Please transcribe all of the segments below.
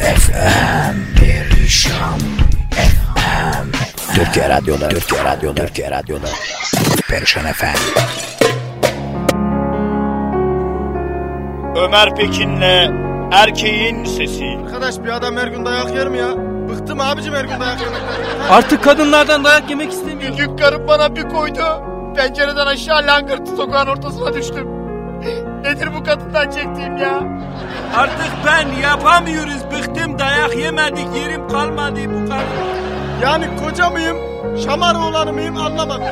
FM Perişan FM Türkiye Radyoları Türkiye Radyoları Türkiye Radyoları Perişan FM Ömer Pekin'le erkeğin sesi. Arkadaş bir adam her gün dayak yer mi ya? Bıktım abicim her gün dayak yemekten. Artık kadınlardan dayak yemek istemiyorum. Büyük karım bana bir koydu. Pencereden aşağı langırtı sokağın ortasına düştüm. Nedir bu kadından çektiğim ya? Artık ben yapamıyoruz. Bıktım dayak yemedik. Yerim kalmadı bu kadar. Yani koca mıyım, şamar oğlanı mıyım anlamadım.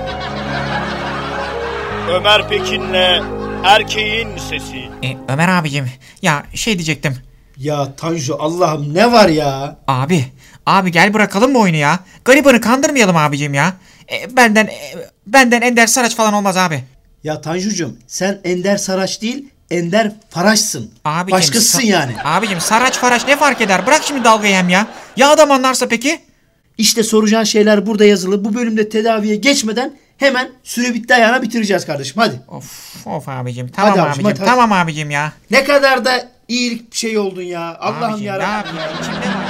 Ömer Pekin'le erkeğin sesi. E, Ömer abicim ya şey diyecektim. Ya Tanju Allah'ım ne var ya? Abi abi gel bırakalım bu oyunu ya. Garibanı kandırmayalım abicim ya. E, benden e, benden Ender Saraç falan olmaz abi. Ya Tanjucuğum sen Ender Saraç değil Ender Faraş'sın. Abicim, Başkasısın yani. Abicim Saraç Faraç ne fark eder? Bırak şimdi dalgayı hem ya. Ya adam anlarsa peki? İşte soracağın şeyler burada yazılı. Bu bölümde tedaviye geçmeden hemen süre bitti ayağına bitireceğiz kardeşim hadi. Of of abicim tamam Hadi abicim, abicim, hadi, tamam abicim ya. Ne kadar da iyilik bir şey oldun ya. Allah'ım ya. ne yapayım içimde var.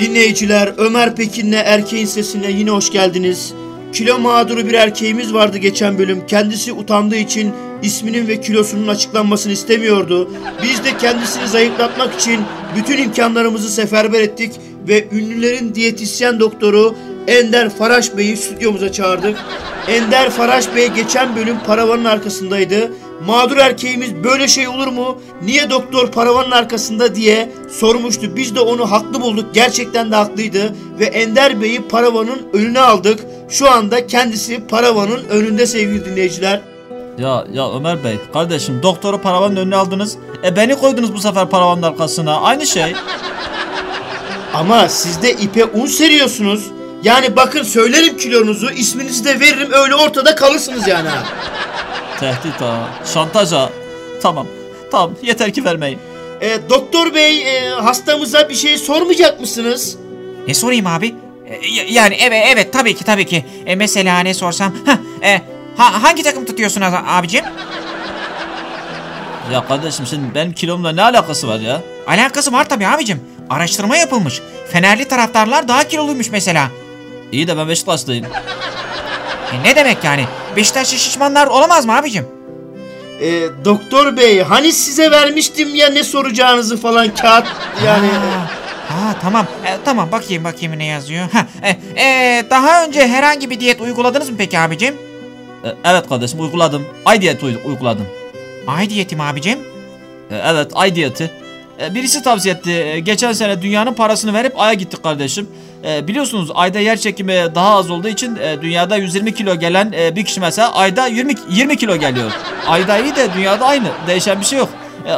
Dinleyiciler Ömer Pekin'le erkeğin sesine yine hoş geldiniz. Kilo mağduru bir erkeğimiz vardı geçen bölüm. Kendisi utandığı için isminin ve kilosunun açıklanmasını istemiyordu. Biz de kendisini zayıflatmak için bütün imkanlarımızı seferber ettik ve ünlülerin diyetisyen doktoru Ender Faraş Bey'i stüdyomuza çağırdık. Ender Faraş Bey geçen bölüm paravanın arkasındaydı. Mağdur erkeğimiz böyle şey olur mu? Niye doktor paravanın arkasında diye sormuştu. Biz de onu haklı bulduk. Gerçekten de haklıydı. Ve Ender Bey'i paravanın önüne aldık. Şu anda kendisi paravanın önünde sevgili dinleyiciler. Ya ya Ömer Bey kardeşim doktoru paravanın önüne aldınız. E beni koydunuz bu sefer paravanın arkasına. Aynı şey. Ama siz de ipe un seriyorsunuz. Yani bakın söylerim kilonuzu, isminizi de veririm öyle ortada kalırsınız yani. Tehdit ha. Şantaj ha. Tamam. Tamam yeter ki vermeyin. E, doktor bey e, hastamıza bir şey sormayacak mısınız? Ne sorayım abi? E, yani evet evet tabii ki tabii ki. E, mesela ne sorsam? Hah, e, ha, hangi takım tutuyorsun abicim? Ya kardeşim şimdi benim kilomla ne alakası var ya? Alakası var tabii abicim. Araştırma yapılmış. Fenerli taraftarlar daha kiloluymuş mesela. İyi de ben Beşiktaşlıyım. E, ne demek yani? Beşiktaşlı şişmanlar olamaz mı abicim? E, doktor bey hani size vermiştim ya ne soracağınızı falan kağıt yani. Ha, ha, tamam E, tamam bakayım bakayım ne yazıyor. Ha, e, e, daha önce herhangi bir diyet uyguladınız mı peki abicim? E, evet kardeşim uyguladım. Ay diyeti uy- uyguladım. Ay diyeti mi abicim? E, evet ay diyeti. E, birisi tavsiye etti. E, geçen sene dünyanın parasını verip aya gittik kardeşim. E, biliyorsunuz ayda yer çekimi daha az olduğu için dünyada 120 kilo gelen bir kişi mesela ayda 20 20 kilo geliyor. Ayda iyi de dünyada aynı. Değişen bir şey yok.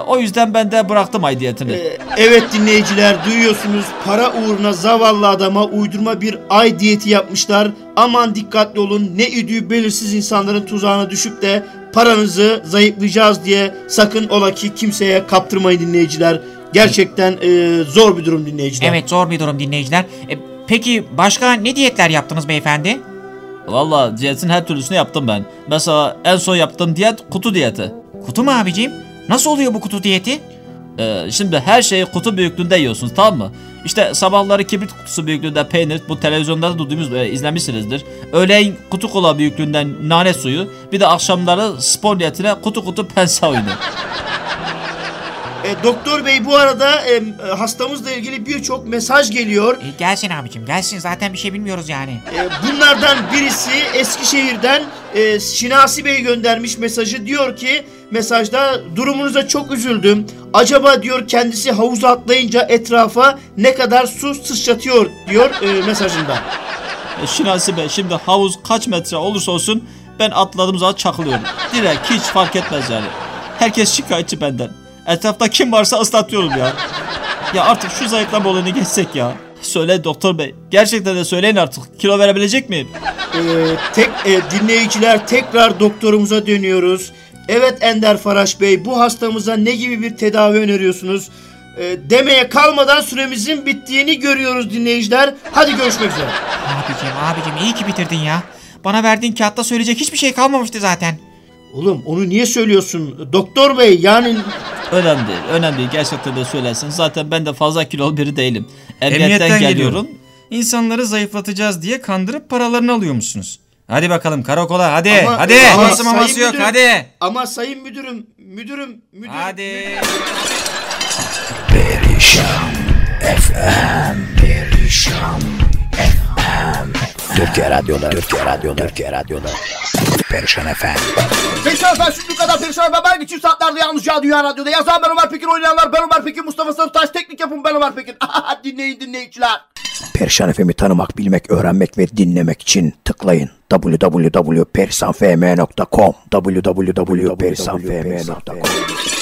O yüzden ben de bıraktım ay diyetini. Evet dinleyiciler duyuyorsunuz para uğruna zavallı adama uydurma bir ay diyeti yapmışlar. Aman dikkatli olun ne idüğü belirsiz insanların tuzağına düşüp de paranızı zayıflayacağız diye sakın ola ki kimseye kaptırmayın dinleyiciler. Gerçekten e, zor bir durum dinleyiciler. Evet zor bir durum dinleyiciler. E, peki başka ne diyetler yaptınız beyefendi? Valla diyetin her türlüsünü yaptım ben. Mesela en son yaptığım diyet kutu diyeti. Kutu mu abicim? Nasıl oluyor bu kutu diyeti? Ee, şimdi her şeyi kutu büyüklüğünde yiyorsunuz tamam mı? İşte sabahları kibrit kutusu büyüklüğünde peynir, bu televizyonda da duyduğumuz e, izlemişsinizdir. Öğleyin kutu kola büyüklüğünden nane suyu, bir de akşamları spor niyetine kutu kutu pense oyunu. E, doktor bey bu arada e, hastamızla ilgili birçok mesaj geliyor. E, gelsin abicim gelsin zaten bir şey bilmiyoruz yani. E, bunlardan birisi Eskişehir'den e, Şinasi Bey göndermiş mesajı diyor ki mesajda durumunuza çok üzüldüm. Acaba diyor kendisi havuza atlayınca etrafa ne kadar su sıçratıyor diyor e, mesajında. E, Şinasi Bey şimdi havuz kaç metre olursa olsun ben atladığım zaman çakılıyorum. Direkt hiç fark etmez yani. Herkes şikayetçi benden. Etrafta kim varsa ıslatıyorum ya. Ya artık şu zayıflama olayını geçsek ya. Söyle doktor bey. Gerçekten de söyleyin artık. Kilo verebilecek miyim? E, tek e, dinleyiciler tekrar doktorumuza dönüyoruz. Evet Ender Faraş Bey bu hastamıza ne gibi bir tedavi öneriyorsunuz? E, demeye kalmadan süremizin bittiğini görüyoruz dinleyiciler. Hadi görüşmek üzere. Abicim abicim iyi ki bitirdin ya. Bana verdiğin kağıtta söyleyecek hiçbir şey kalmamıştı zaten. Oğlum onu niye söylüyorsun? Doktor bey yani Önemli değil, önemli değil. Gerçekten de söylesin. Zaten ben de fazla kilolu biri değilim. Emniyetten, Emniyetten geliyorum. geliyorum. İnsanları zayıflatacağız diye kandırıp paralarını alıyormuşsunuz. Hadi bakalım karakola hadi Ama- hadi. ama Maması maması yok müdürüm- hadi. ama sayın müdürüm müdürüm müdürüm. Hadi. Perişan FM Perişan FM Türkiye Radyo'da Türkiye Radyo'da Türkiye Radyo'da Perişan FM Perişan Efendi şimdi kadar Perişan Efendi her geçim saatlerde yalnızca Dünya Radyo'da. Yazan ben Ömer Pekin oynayanlar ben Ömer Pekin Mustafa Sarıtaş teknik yapım ben Ömer Pekin. dinleyin dinleyiciler. Perişan FM'i tanımak, bilmek, öğrenmek ve dinlemek için tıklayın www.perisanfm.com www.perisanfm.com